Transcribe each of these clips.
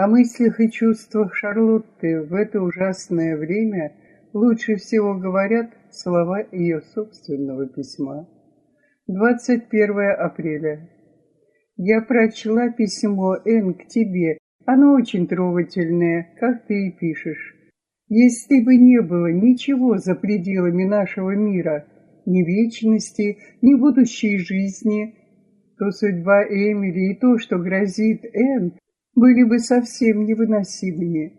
О мыслях и чувствах Шарлотты в это ужасное время лучше всего говорят слова ее собственного письма. 21 апреля. Я прочла письмо Н к тебе. Оно очень трогательное, как ты и пишешь. Если бы не было ничего за пределами нашего мира, ни вечности, ни будущей жизни, то судьба Эмили и то, что грозит Энн, были бы совсем невыносимыми.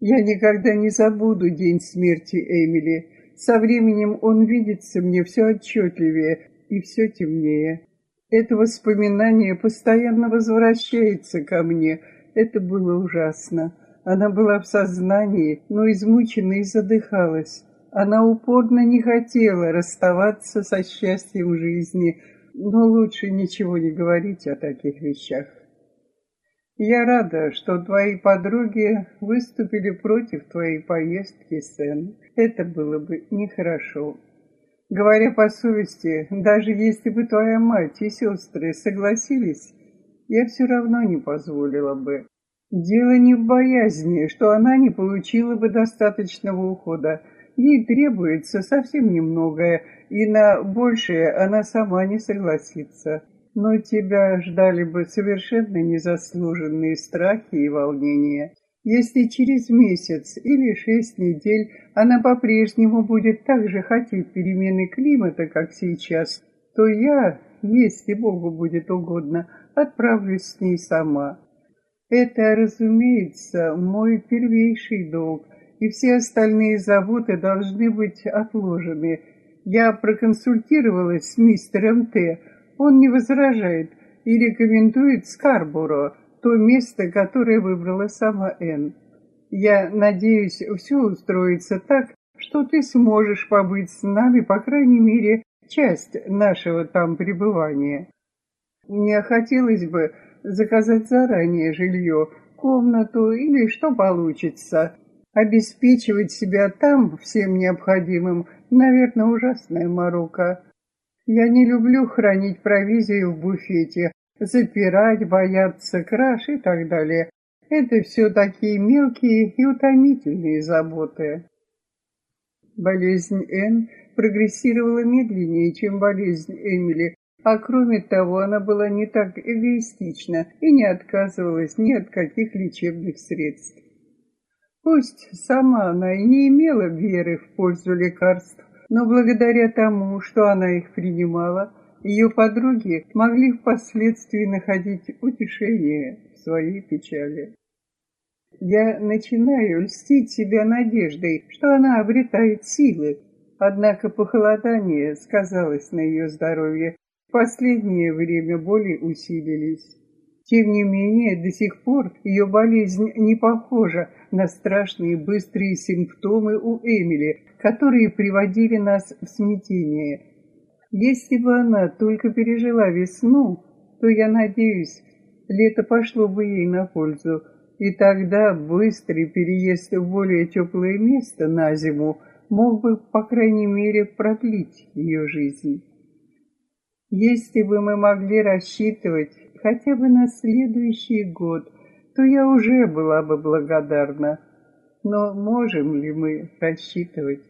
Я никогда не забуду день смерти Эмили. Со временем он видится мне все отчетливее и все темнее. Это воспоминание постоянно возвращается ко мне. Это было ужасно. Она была в сознании, но измучена и задыхалась. Она упорно не хотела расставаться со счастьем жизни, но лучше ничего не говорить о таких вещах. Я рада, что твои подруги выступили против твоей поездки, Сэн. Это было бы нехорошо. Говоря по совести, даже если бы твоя мать и сестры согласились, я все равно не позволила бы. Дело не в боязни, что она не получила бы достаточного ухода. Ей требуется совсем немногое, и на большее она сама не согласится но тебя ждали бы совершенно незаслуженные страхи и волнения. Если через месяц или шесть недель она по-прежнему будет так же хотеть перемены климата, как сейчас, то я, если Богу будет угодно, отправлюсь с ней сама. Это, разумеется, мой первейший долг, и все остальные заботы должны быть отложены. Я проконсультировалась с мистером Т., он не возражает и рекомендует Скарборо, то место, которое выбрала сама Энн. Я надеюсь, все устроится так, что ты сможешь побыть с нами, по крайней мере, часть нашего там пребывания. Мне хотелось бы заказать заранее жилье, комнату или что получится. Обеспечивать себя там всем необходимым, наверное, ужасная морока. Я не люблю хранить провизию в буфете, запирать, бояться краж и так далее. Это все такие мелкие и утомительные заботы. Болезнь Н прогрессировала медленнее, чем болезнь Эмили, а кроме того, она была не так эгоистична и не отказывалась ни от каких лечебных средств. Пусть сама она и не имела веры в пользу лекарств, но благодаря тому, что она их принимала, ее подруги могли впоследствии находить утешение в своей печали. Я начинаю льстить себя надеждой, что она обретает силы, однако похолодание сказалось на ее здоровье. В последнее время боли усилились. Тем не менее, до сих пор ее болезнь не похожа на страшные быстрые симптомы у Эмили, которые приводили нас в смятение. Если бы она только пережила весну, то, я надеюсь, лето пошло бы ей на пользу, и тогда быстрый переезд в более теплое место на зиму мог бы, по крайней мере, продлить ее жизнь. Если бы мы могли рассчитывать хотя бы на следующий год, то я уже была бы благодарна. Но можем ли мы рассчитывать?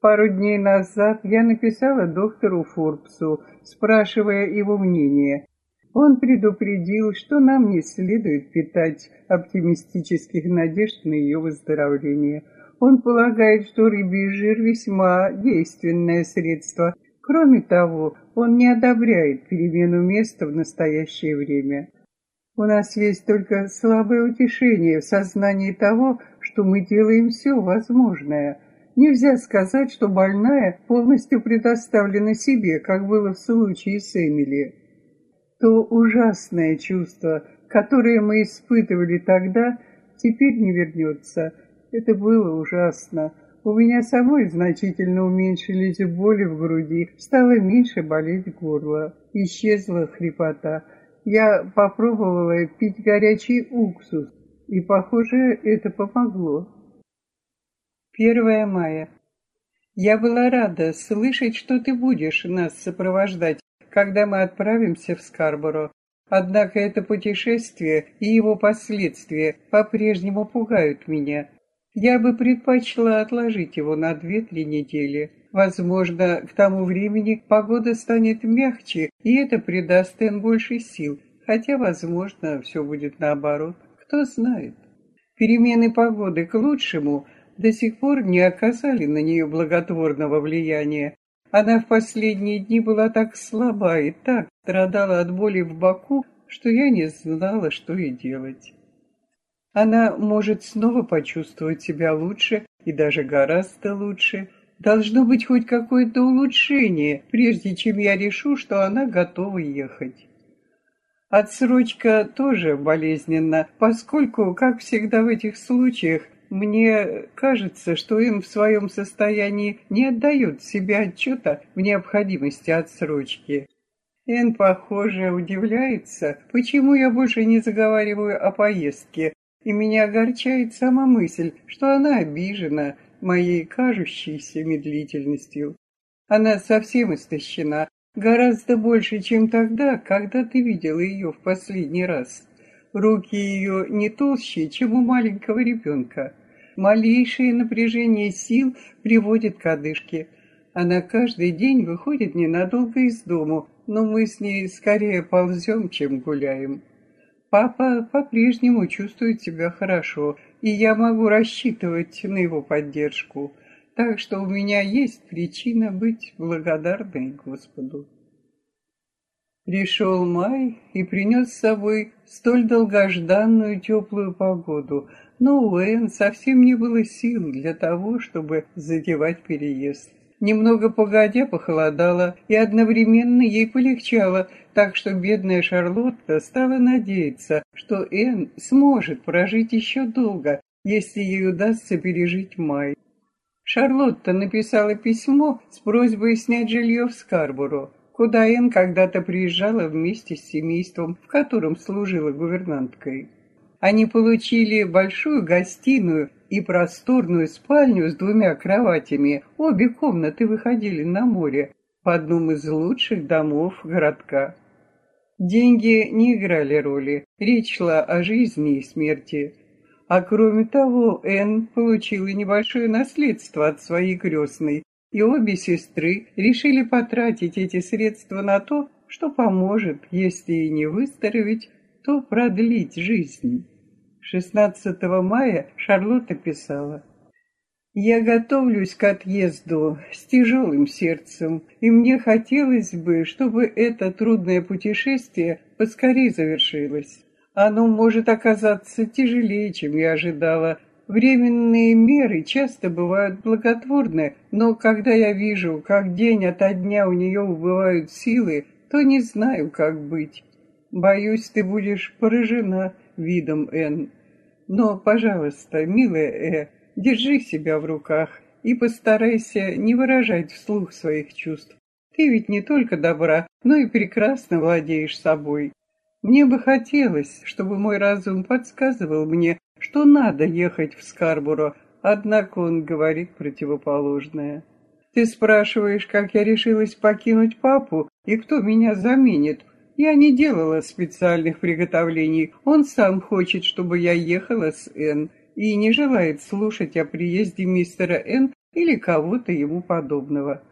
Пару дней назад я написала доктору Форбсу, спрашивая его мнение. Он предупредил, что нам не следует питать оптимистических надежд на ее выздоровление. Он полагает, что рыбий жир весьма действенное средство. Кроме того, он не одобряет перемену места в настоящее время. У нас есть только слабое утешение в сознании того, что мы делаем все возможное – Нельзя сказать, что больная полностью предоставлена себе, как было в случае с Эмили. То ужасное чувство, которое мы испытывали тогда, теперь не вернется. Это было ужасно. У меня самой значительно уменьшились боли в груди, стало меньше болеть горло, исчезла хрипота. Я попробовала пить горячий уксус, и, похоже, это помогло. 1 мая. Я была рада слышать, что ты будешь нас сопровождать, когда мы отправимся в Скарборо. Однако это путешествие и его последствия по-прежнему пугают меня. Я бы предпочла отложить его на две-три недели. Возможно, к тому времени погода станет мягче, и это придаст Энн больше сил, хотя, возможно, все будет наоборот. Кто знает. Перемены погоды к лучшему до сих пор не оказали на нее благотворного влияния. Она в последние дни была так слаба и так страдала от боли в боку, что я не знала, что и делать. Она может снова почувствовать себя лучше и даже гораздо лучше. Должно быть хоть какое-то улучшение, прежде чем я решу, что она готова ехать. Отсрочка тоже болезненна, поскольку, как всегда в этих случаях, мне кажется, что им в своем состоянии не отдают себе отчета в необходимости отсрочки. Эн, похоже, удивляется, почему я больше не заговариваю о поездке, и меня огорчает сама мысль, что она обижена моей кажущейся медлительностью. Она совсем истощена, Гораздо больше, чем тогда, когда ты видела ее в последний раз. Руки ее не толще, чем у маленького ребенка. Малейшее напряжение сил приводит к одышке. Она каждый день выходит ненадолго из дому, но мы с ней скорее ползем, чем гуляем. Папа по-прежнему чувствует себя хорошо, и я могу рассчитывать на его поддержку. Так что у меня есть причина быть благодарной Господу. Пришел май и принес с собой столь долгожданную теплую погоду, но у Энн совсем не было сил для того, чтобы задевать переезд. Немного погодя похолодало, и одновременно ей полегчало, так что бедная Шарлотта стала надеяться, что Энн сможет прожить еще долго, если ей удастся пережить май. Шарлотта написала письмо с просьбой снять жилье в Скарборо, куда Энн когда-то приезжала вместе с семейством, в котором служила гувернанткой. Они получили большую гостиную и просторную спальню с двумя кроватями. Обе комнаты выходили на море, в одном из лучших домов городка. Деньги не играли роли, речь шла о жизни и смерти. А кроме того, Энн получила небольшое наследство от своей крестной, и обе сестры решили потратить эти средства на то, что поможет, если и не выздороветь, то продлить жизнь. 16 мая Шарлотта писала «Я готовлюсь к отъезду с тяжелым сердцем, и мне хотелось бы, чтобы это трудное путешествие поскорее завершилось. Оно может оказаться тяжелее, чем я ожидала. Временные меры часто бывают благотворны, но когда я вижу, как день ото дня у нее убывают силы, то не знаю, как быть. Боюсь, ты будешь поражена видом Н. Но, пожалуйста, милая Э, держи себя в руках и постарайся не выражать вслух своих чувств. Ты ведь не только добра, но и прекрасно владеешь собой. Мне бы хотелось, чтобы мой разум подсказывал мне, что надо ехать в Скарборо, однако он говорит противоположное. Ты спрашиваешь, как я решилась покинуть папу и кто меня заменит. Я не делала специальных приготовлений. Он сам хочет, чтобы я ехала с Энн и не желает слушать о приезде мистера Энн или кого-то ему подобного.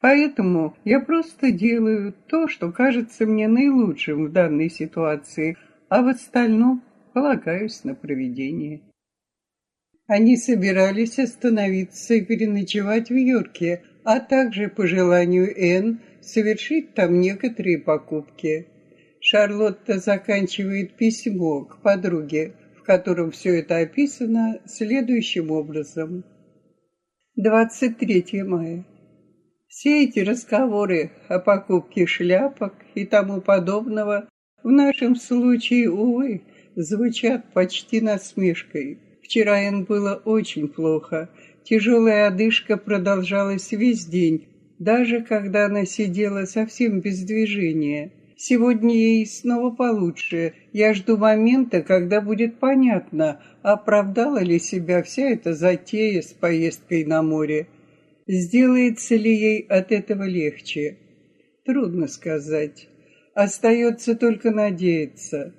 Поэтому я просто делаю то, что кажется мне наилучшим в данной ситуации, а в остальном полагаюсь на проведение. Они собирались остановиться и переночевать в Йорке, а также, по желанию Энн, совершить там некоторые покупки. Шарлотта заканчивает письмо к подруге, в котором все это описано следующим образом. 23 мая. Все эти разговоры о покупке шляпок и тому подобного в нашем случае, увы, звучат почти насмешкой. Вчера им было очень плохо. Тяжелая одышка продолжалась весь день, даже когда она сидела совсем без движения. Сегодня ей снова получше. Я жду момента, когда будет понятно, оправдала ли себя вся эта затея с поездкой на море. Сделается ли ей от этого легче? Трудно сказать. Остается только надеяться.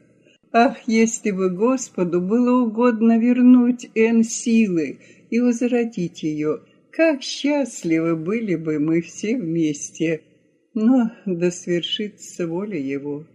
Ах, если бы Господу было угодно вернуть Эн силы и возродить ее, как счастливы были бы мы все вместе. Но да свершится воля его.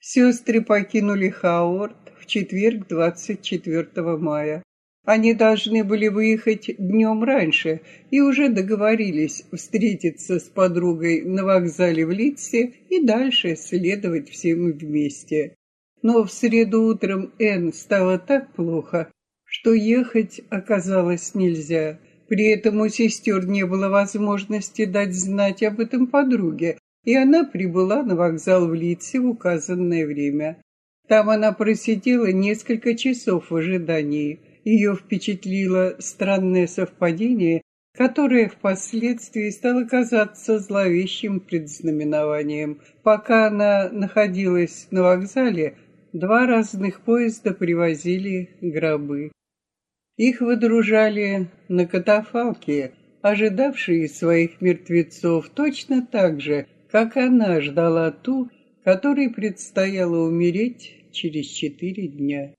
Сестры покинули Хаорт в четверг 24 мая. Они должны были выехать днем раньше и уже договорились встретиться с подругой на вокзале в Литсе и дальше следовать всем вместе. Но в среду утром Энн стало так плохо, что ехать оказалось нельзя. При этом у сестер не было возможности дать знать об этом подруге, и она прибыла на вокзал в Литсе в указанное время. Там она просидела несколько часов в ожидании. Ее впечатлило странное совпадение, которое впоследствии стало казаться зловещим предзнаменованием. Пока она находилась на вокзале, два разных поезда привозили гробы. Их выдружали на катафалке, ожидавшие своих мертвецов точно так же, как она ждала ту, которой предстояло умереть через четыре дня.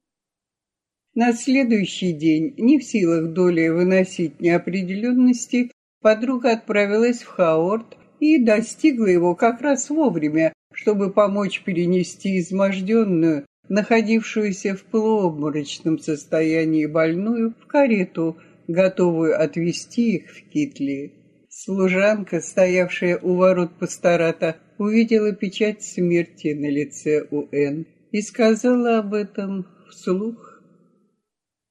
На следующий день, не в силах доли выносить неопределенности, подруга отправилась в Хаорт и достигла его как раз вовремя, чтобы помочь перенести изможденную, находившуюся в полуобморочном состоянии больную, в карету, готовую отвезти их в Китли. Служанка, стоявшая у ворот пастората, увидела печать смерти на лице у Н и сказала об этом вслух.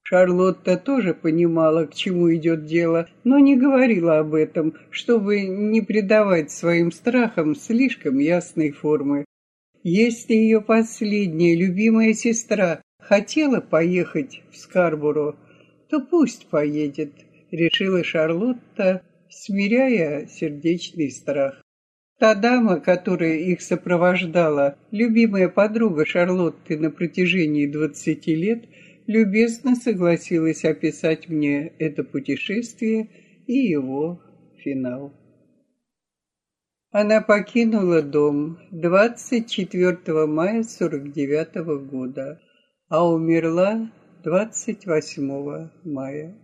Шарлотта тоже понимала, к чему идет дело, но не говорила об этом, чтобы не придавать своим страхам слишком ясной формы. Если ее последняя любимая сестра хотела поехать в Скарборо, то пусть поедет, решила Шарлотта, смиряя сердечный страх. Та дама, которая их сопровождала, любимая подруга Шарлотты на протяжении двадцати лет, любезно согласилась описать мне это путешествие и его финал. Она покинула дом 24 мая 49 года, а умерла 28 мая.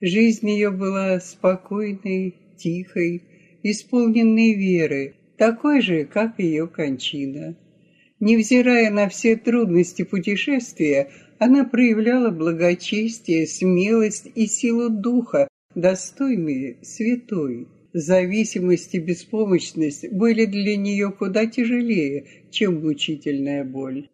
Жизнь ее была спокойной, тихой, исполненной веры, такой же, как ее кончина. Невзирая на все трудности путешествия, она проявляла благочестие, смелость и силу духа, достойные святой. Зависимость и беспомощность были для нее куда тяжелее, чем мучительная боль.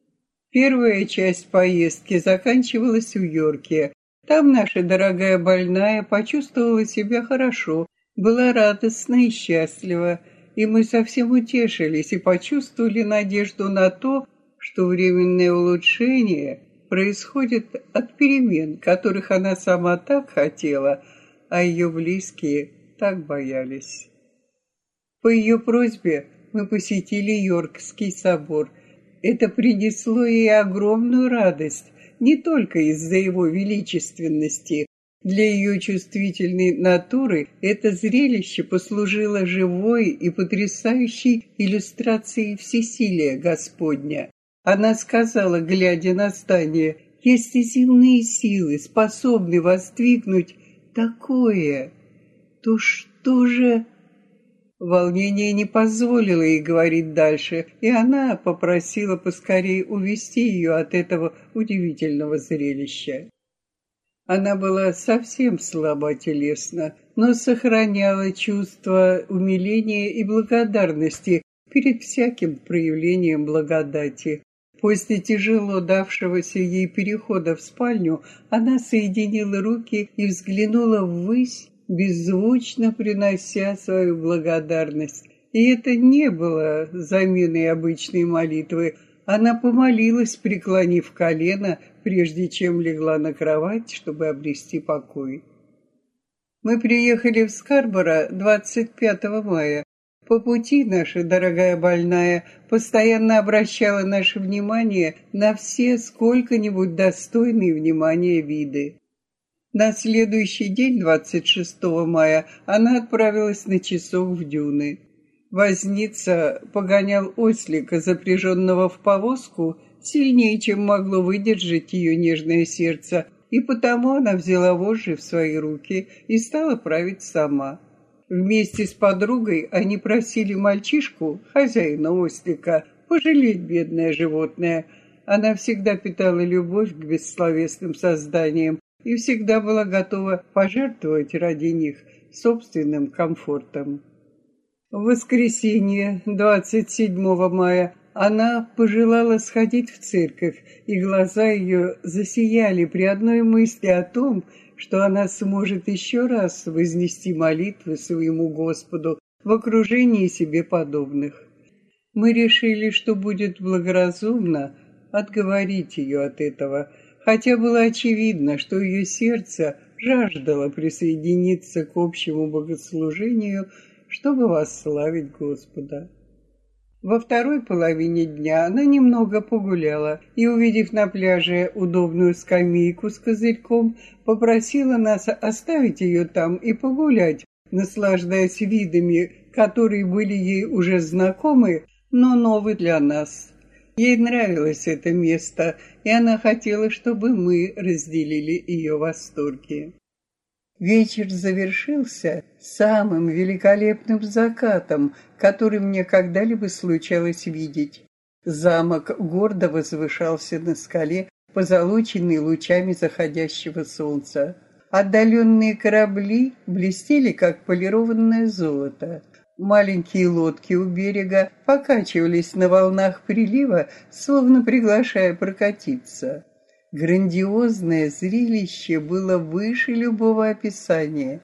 Первая часть поездки заканчивалась в Йорке. Там наша дорогая больная почувствовала себя хорошо, была радостна и счастлива, и мы совсем утешились и почувствовали надежду на то, что временное улучшение происходит от перемен, которых она сама так хотела, а ее близкие так боялись. По ее просьбе мы посетили Йоркский собор. Это принесло ей огромную радость, не только из-за его величественности. Для ее чувствительной натуры это зрелище послужило живой и потрясающей иллюстрацией всесилия Господня. Она сказала, глядя на здание, если земные силы способны воздвигнуть такое, то что же... Волнение не позволило ей говорить дальше, и она попросила поскорее увести ее от этого удивительного зрелища. Она была совсем слаба телесно, но сохраняла чувство умиления и благодарности перед всяким проявлением благодати. После тяжело давшегося ей перехода в спальню, она соединила руки и взглянула ввысь, беззвучно принося свою благодарность. И это не было заменой обычной молитвы. Она помолилась, преклонив колено, прежде чем легла на кровать, чтобы обрести покой. Мы приехали в Скарборо 25 мая, по пути наша дорогая больная постоянно обращала наше внимание на все сколько-нибудь достойные внимания виды. На следующий день, 26 мая, она отправилась на часок в дюны. Возница погонял ослика, запряженного в повозку, сильнее, чем могло выдержать ее нежное сердце, и потому она взяла вожжи в свои руки и стала править сама. Вместе с подругой они просили мальчишку, хозяина ослика, пожалеть бедное животное. Она всегда питала любовь к бессловесным созданиям и всегда была готова пожертвовать ради них собственным комфортом. В воскресенье, 27 мая, она пожелала сходить в церковь, и глаза ее засияли при одной мысли о том, что она сможет еще раз вознести молитвы своему Господу в окружении себе подобных. Мы решили, что будет благоразумно отговорить ее от этого, хотя было очевидно, что ее сердце жаждало присоединиться к общему богослужению, чтобы восславить Господа. Во второй половине дня она немного погуляла и, увидев на пляже удобную скамейку с козырьком, попросила нас оставить ее там и погулять, наслаждаясь видами, которые были ей уже знакомы, но новы для нас. Ей нравилось это место, и она хотела, чтобы мы разделили ее восторги. Вечер завершился самым великолепным закатом, который мне когда-либо случалось видеть. Замок гордо возвышался на скале, позолоченный лучами заходящего солнца. Отдаленные корабли блестели, как полированное золото. Маленькие лодки у берега покачивались на волнах прилива, словно приглашая прокатиться. Грандиозное зрелище было выше любого описания.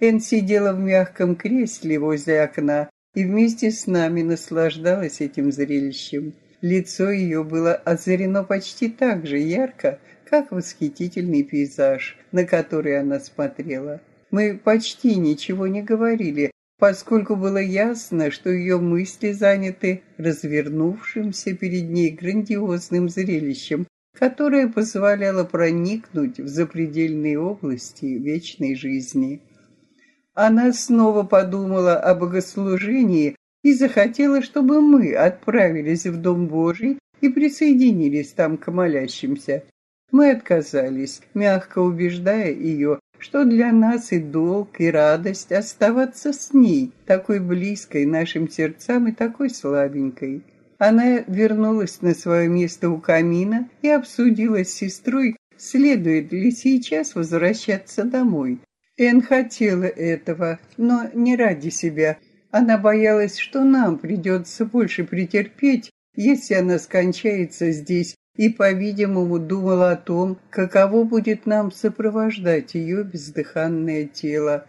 Эн сидела в мягком кресле возле окна и вместе с нами наслаждалась этим зрелищем. Лицо ее было озарено почти так же ярко, как восхитительный пейзаж, на который она смотрела. Мы почти ничего не говорили, поскольку было ясно, что ее мысли заняты развернувшимся перед ней грандиозным зрелищем, которое позволяло проникнуть в запредельные области вечной жизни. Она снова подумала о богослужении и захотела, чтобы мы отправились в Дом Божий и присоединились там к молящимся. Мы отказались, мягко убеждая ее, что для нас и долг, и радость оставаться с ней, такой близкой нашим сердцам и такой слабенькой. Она вернулась на свое место у камина и обсудила с сестрой, следует ли сейчас возвращаться домой. Эн хотела этого, но не ради себя. Она боялась, что нам придется больше претерпеть, если она скончается здесь, и, по-видимому, думала о том, каково будет нам сопровождать ее бездыханное тело.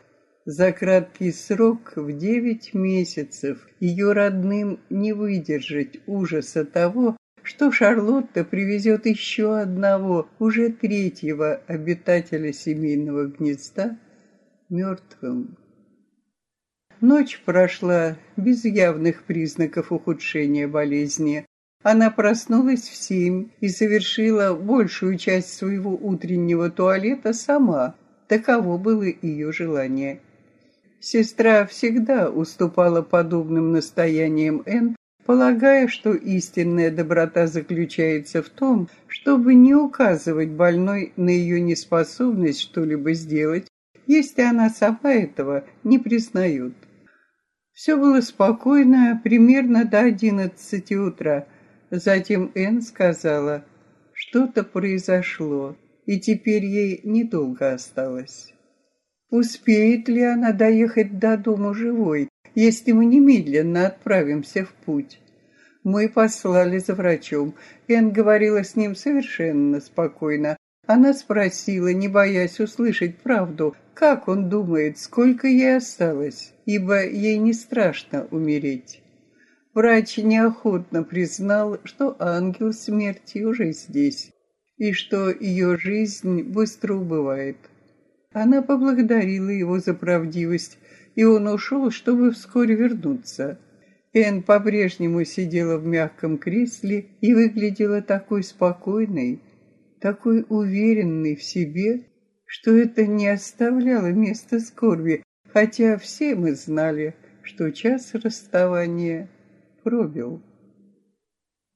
За краткий срок в девять месяцев ее родным не выдержать ужаса того, что Шарлотта привезет еще одного, уже третьего обитателя семейного гнезда мертвым. Ночь прошла без явных признаков ухудшения болезни. Она проснулась в семь и совершила большую часть своего утреннего туалета сама. Таково было ее желание. Сестра всегда уступала подобным настояниям Энн, полагая, что истинная доброта заключается в том, чтобы не указывать больной на ее неспособность что-либо сделать, если она сама этого не признает. Все было спокойно примерно до одиннадцати утра. Затем Энн сказала, что-то произошло, и теперь ей недолго осталось. Успеет ли она доехать до дома живой, если мы немедленно отправимся в путь? Мы послали за врачом. Энн говорила с ним совершенно спокойно. Она спросила, не боясь услышать правду, как он думает, сколько ей осталось, ибо ей не страшно умереть. Врач неохотно признал, что ангел смерти уже здесь, и что ее жизнь быстро убывает. Она поблагодарила его за правдивость, и он ушел, чтобы вскоре вернуться. Энн по-прежнему сидела в мягком кресле и выглядела такой спокойной, такой уверенной в себе, что это не оставляло места скорби, хотя все мы знали, что час расставания пробил.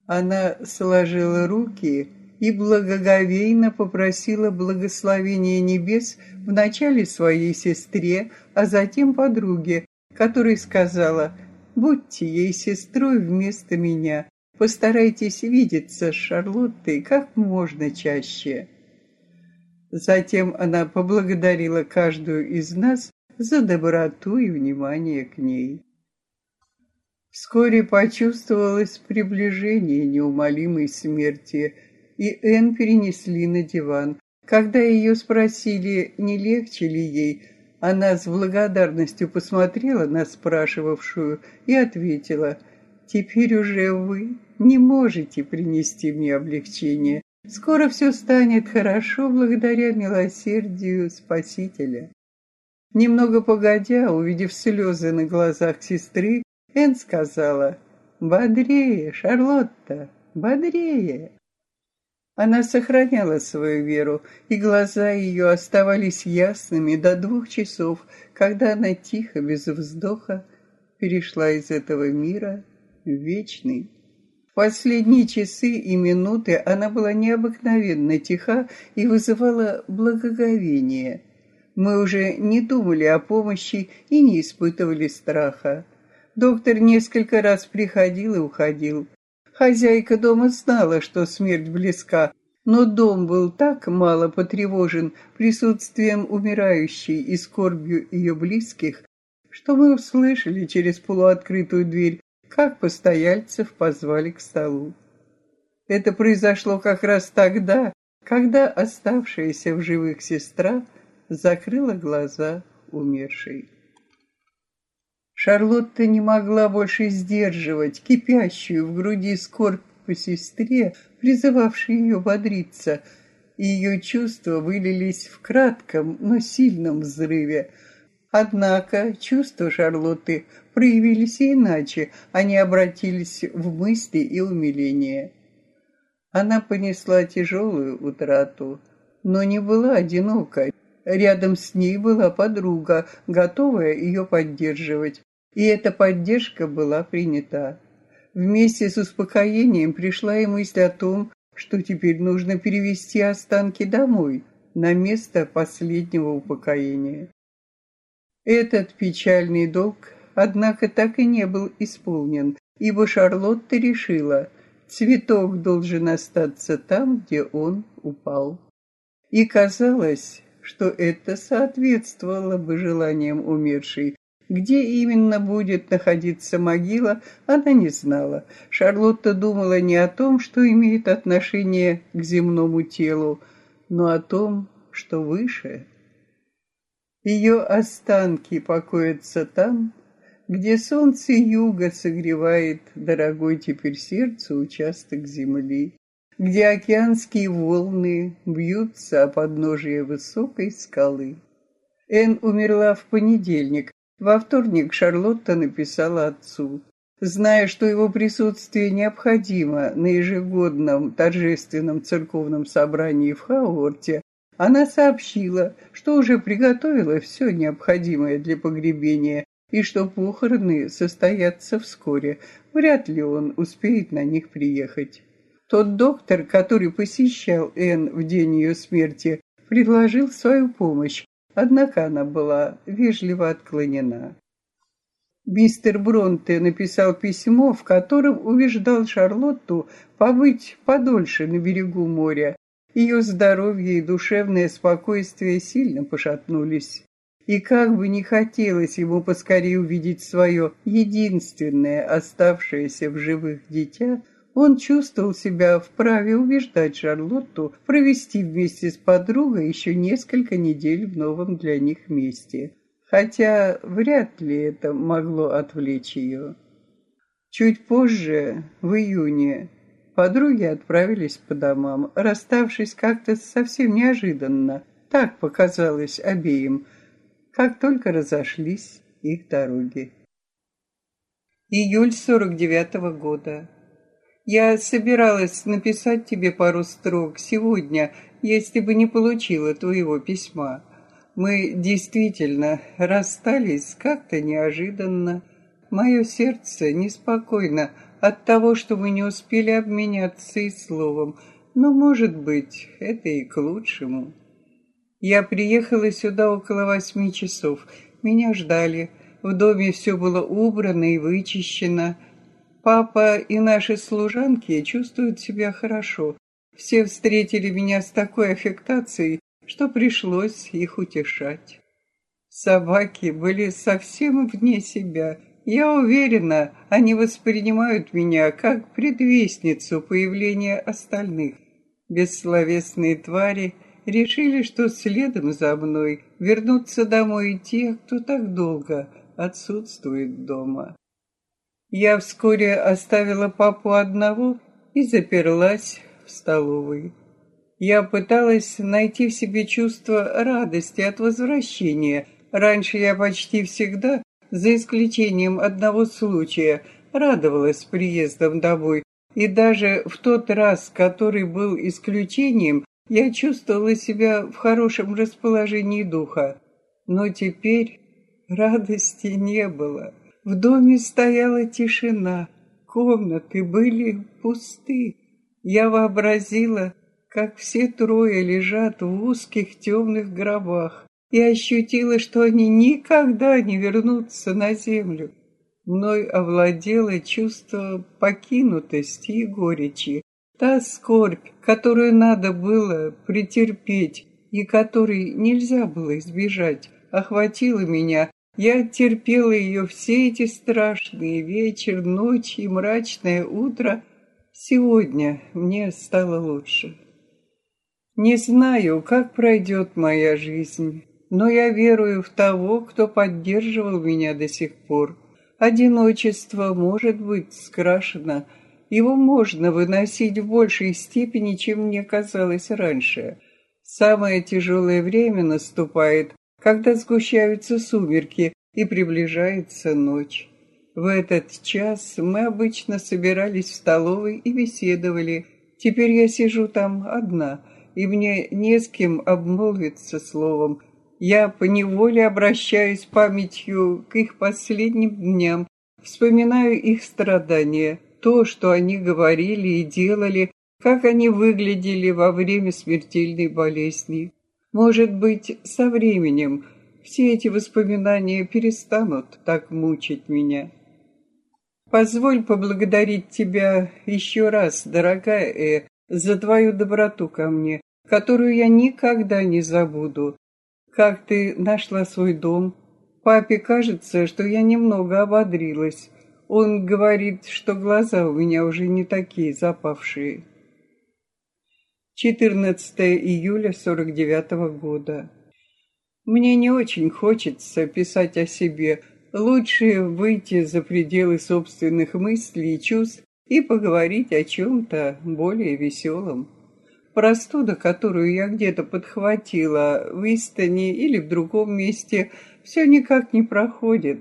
Она сложила руки и благоговейно попросила благословения небес вначале своей сестре, а затем подруге, которой сказала «Будьте ей сестрой вместо меня, постарайтесь видеться с Шарлоттой как можно чаще». Затем она поблагодарила каждую из нас за доброту и внимание к ней. Вскоре почувствовалось приближение неумолимой смерти, и Энн перенесли на диван. Когда ее спросили, не легче ли ей, она с благодарностью посмотрела на спрашивавшую и ответила, «Теперь уже вы не можете принести мне облегчение. Скоро все станет хорошо благодаря милосердию Спасителя». Немного погодя, увидев слезы на глазах сестры, Энн сказала, «Бодрее, Шарлотта, бодрее!» Она сохраняла свою веру, и глаза ее оставались ясными до двух часов, когда она тихо, без вздоха, перешла из этого мира в вечный. В последние часы и минуты она была необыкновенно тиха и вызывала благоговение. Мы уже не думали о помощи и не испытывали страха. Доктор несколько раз приходил и уходил. Хозяйка дома знала, что смерть близка, но дом был так мало потревожен присутствием умирающей и скорбью ее близких, что мы услышали через полуоткрытую дверь, как постояльцев позвали к столу. Это произошло как раз тогда, когда оставшаяся в живых сестра закрыла глаза умершей. Шарлотта не могла больше сдерживать кипящую в груди скорбь по сестре, призывавшей ее бодриться, ее чувства вылились в кратком, но сильном взрыве. Однако чувства Шарлотты проявились иначе, они обратились в мысли и умиление. Она понесла тяжелую утрату, но не была одинока. Рядом с ней была подруга, готовая ее поддерживать. И эта поддержка была принята. Вместе с успокоением пришла и мысль о том, что теперь нужно перевести останки домой, на место последнего упокоения. Этот печальный долг, однако, так и не был исполнен, ибо Шарлотта решила, цветок должен остаться там, где он упал. И казалось, что это соответствовало бы желаниям умершей, где именно будет находиться могила, она не знала. Шарлотта думала не о том, что имеет отношение к земному телу, но о том, что выше. Ее останки покоятся там, где солнце юга согревает дорогой теперь сердцу участок земли, где океанские волны бьются о подножие высокой скалы. Эн умерла в понедельник, во вторник Шарлотта написала отцу. Зная, что его присутствие необходимо на ежегодном торжественном церковном собрании в Хауорте, она сообщила, что уже приготовила все необходимое для погребения и что похороны состоятся вскоре. Вряд ли он успеет на них приехать. Тот доктор, который посещал Энн в день ее смерти, предложил свою помощь, Однако она была вежливо отклонена. Мистер Бронте написал письмо, в котором убеждал Шарлотту побыть подольше на берегу моря. Ее здоровье и душевное спокойствие сильно пошатнулись. И как бы не хотелось ему поскорее увидеть свое единственное оставшееся в живых дитя, он чувствовал себя вправе убеждать Шарлотту провести вместе с подругой еще несколько недель в новом для них месте, хотя вряд ли это могло отвлечь ее. Чуть позже, в июне, подруги отправились по домам, расставшись как-то совсем неожиданно, так показалось обеим, как только разошлись их дороги. Июль сорок девятого года. Я собиралась написать тебе пару строк сегодня, если бы не получила твоего письма. Мы действительно расстались как-то неожиданно. Мое сердце неспокойно от того, что мы не успели обменяться и словом, но, может быть, это и к лучшему. Я приехала сюда около восьми часов. Меня ждали. В доме все было убрано и вычищено. Папа и наши служанки чувствуют себя хорошо. Все встретили меня с такой аффектацией, что пришлось их утешать. Собаки были совсем вне себя. Я уверена, они воспринимают меня как предвестницу появления остальных. Бессловесные твари решили, что следом за мной вернутся домой те, кто так долго отсутствует дома. Я вскоре оставила папу одного и заперлась в столовой. Я пыталась найти в себе чувство радости от возвращения. Раньше я почти всегда, за исключением одного случая, радовалась приездом домой, и даже в тот раз, который был исключением, я чувствовала себя в хорошем расположении духа. Но теперь радости не было. В доме стояла тишина, комнаты были пусты. Я вообразила, как все трое лежат в узких темных гробах, и ощутила, что они никогда не вернутся на землю. Мной овладело чувство покинутости и горечи, та скорбь, которую надо было претерпеть и которой нельзя было избежать, охватила меня. Я терпела ее все эти страшные вечер, ночь и мрачное утро. Сегодня мне стало лучше. Не знаю, как пройдет моя жизнь, но я верую в того, кто поддерживал меня до сих пор. Одиночество может быть скрашено, его можно выносить в большей степени, чем мне казалось раньше. Самое тяжелое время наступает, когда сгущаются сумерки и приближается ночь. В этот час мы обычно собирались в столовой и беседовали. Теперь я сижу там одна, и мне не с кем обмолвиться словом, я поневоле обращаюсь памятью к их последним дням, вспоминаю их страдания, то, что они говорили и делали, как они выглядели во время смертельной болезни. Может быть, со временем все эти воспоминания перестанут так мучить меня. Позволь поблагодарить тебя еще раз, дорогая Э, за твою доброту ко мне, которую я никогда не забуду, как ты нашла свой дом? Папе кажется, что я немного ободрилась. Он говорит, что глаза у меня уже не такие запавшие. 14 июля 49 -го года. Мне не очень хочется писать о себе. Лучше выйти за пределы собственных мыслей и чувств и поговорить о чем-то более веселом. Простуда, которую я где-то подхватила в Истоне или в другом месте, все никак не проходит.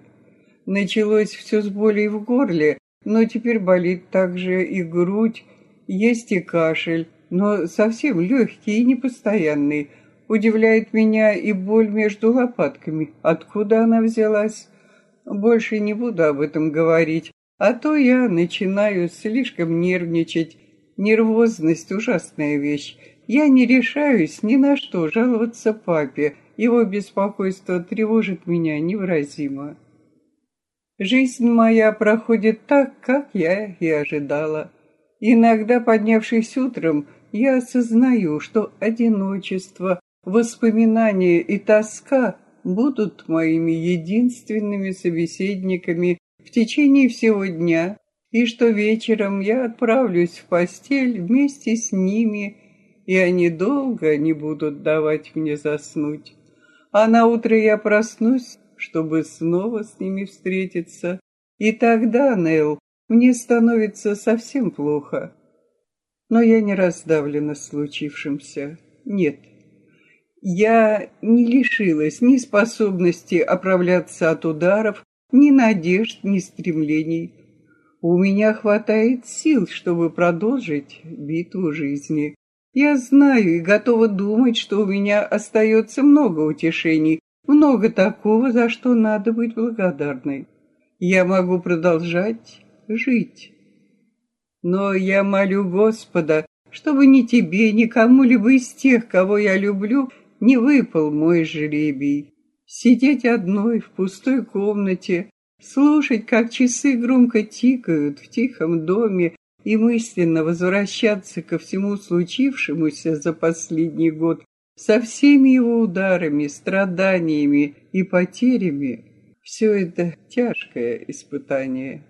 Началось все с болей в горле, но теперь болит также и грудь, есть и кашель, но совсем легкий и непостоянный. Удивляет меня и боль между лопатками. Откуда она взялась? Больше не буду об этом говорить, а то я начинаю слишком нервничать Нервозность — ужасная вещь. Я не решаюсь ни на что жаловаться папе. Его беспокойство тревожит меня невыразимо. Жизнь моя проходит так, как я и ожидала. Иногда, поднявшись утром, я осознаю, что одиночество, воспоминания и тоска будут моими единственными собеседниками в течение всего дня, и что вечером я отправлюсь в постель вместе с ними, и они долго не будут давать мне заснуть. А на утро я проснусь, чтобы снова с ними встретиться. И тогда, Нел, мне становится совсем плохо. Но я не раздавлена случившимся. Нет. Я не лишилась ни способности оправляться от ударов, ни надежд, ни стремлений. У меня хватает сил, чтобы продолжить битву жизни. Я знаю и готова думать, что у меня остается много утешений, много такого, за что надо быть благодарной. Я могу продолжать жить. Но я молю Господа, чтобы ни тебе, ни кому-либо из тех, кого я люблю, не выпал мой жребий. Сидеть одной в пустой комнате, слушать, как часы громко тикают в тихом доме и мысленно возвращаться ко всему случившемуся за последний год со всеми его ударами, страданиями и потерями, все это тяжкое испытание.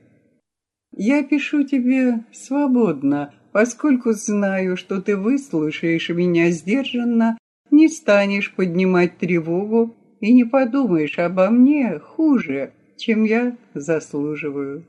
Я пишу тебе свободно, поскольку знаю, что ты выслушаешь меня сдержанно, не станешь поднимать тревогу и не подумаешь обо мне хуже, чем я заслуживаю.